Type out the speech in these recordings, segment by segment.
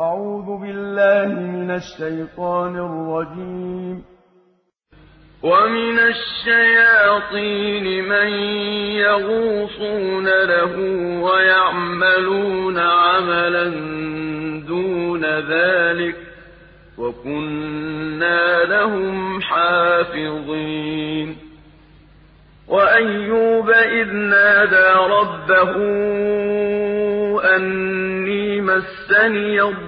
أعوذ بالله من الشيطان الرجيم. ومن الشياطين من يغوصون له ويعملون عملا دون ذلك وكنا لهم حافظين. وأيوب إذ نادى ربه أني مسني الضر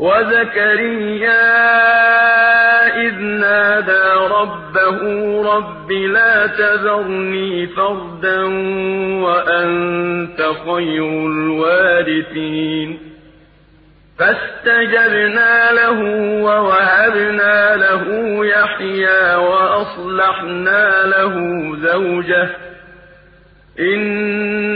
وزكريا إذ نادى ربه رب لا تذرني فردا وأنت خير الوارثين فاستجبنا له ووهبنا له يحيى وأصلحنا له زوجه